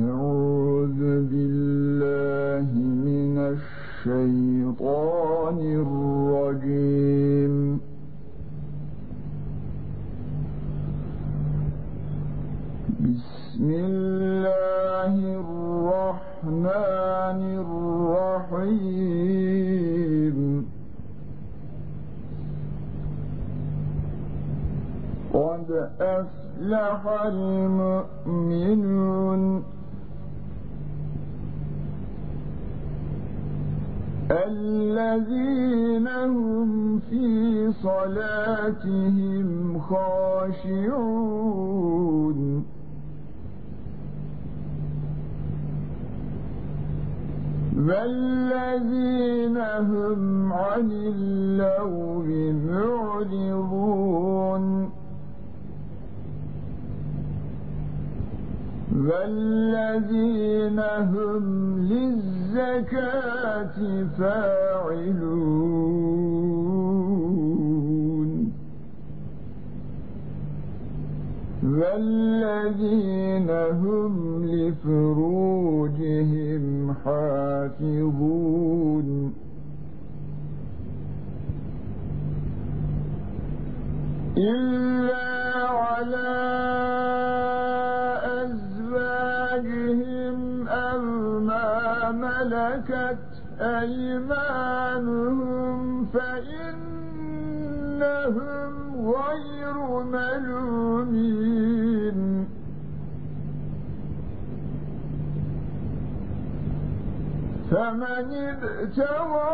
أعوذ بالله من الشيطان الرجيم. بسم الله الرحمن الرحيم. قد أفلح المؤمنون الذين هم في صلاتهم خاشعون. والذين هم عن اللغو معرضون. والذين هم للزكاة فاعلون. والذين هم لفروجهم حافظون. إلا ملكت أيمانهم فإنهم غير ملومين. فمن ابتغى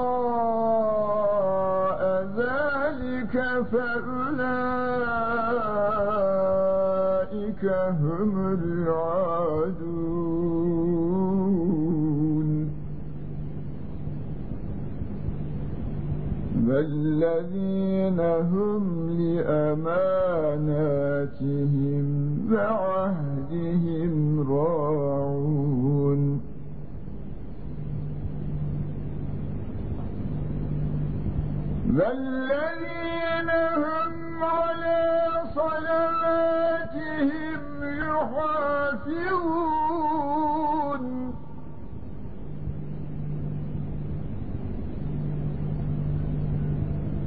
وراء ذلك فأولئك هم العادون والذين هم لأماناتهم وعهدهم راعون. والذين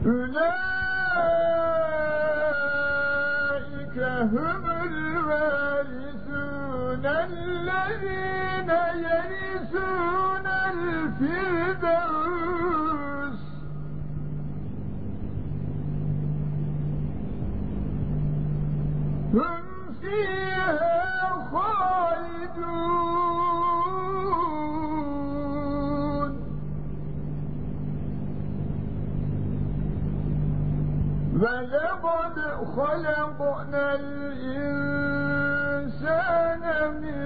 أولئك هم الوارثون الذين يرثون الفردوس. هم ولقد خلقنا الإنسان من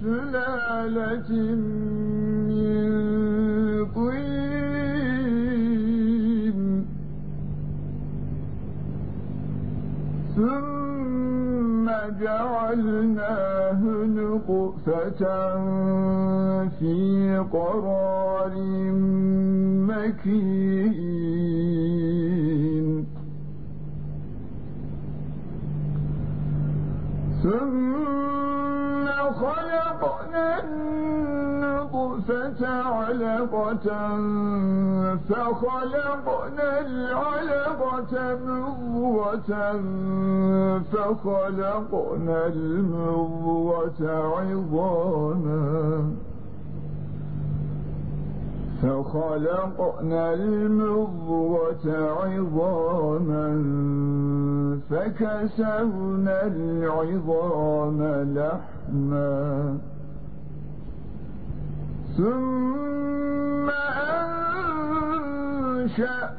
سلالة من طين. ثم جعلناه نطفة في قرار مكين. ثم خلقنا النطفة علقة فخلقنا العلقة مضغة فخلقنا المضغة عظاما فخلقنا المضغة عظاما فكسونا العظام لحما. ثم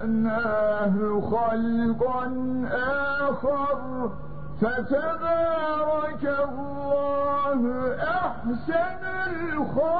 أنشأناه خلقا آخر. فتبارك الله أحسن الخالقين.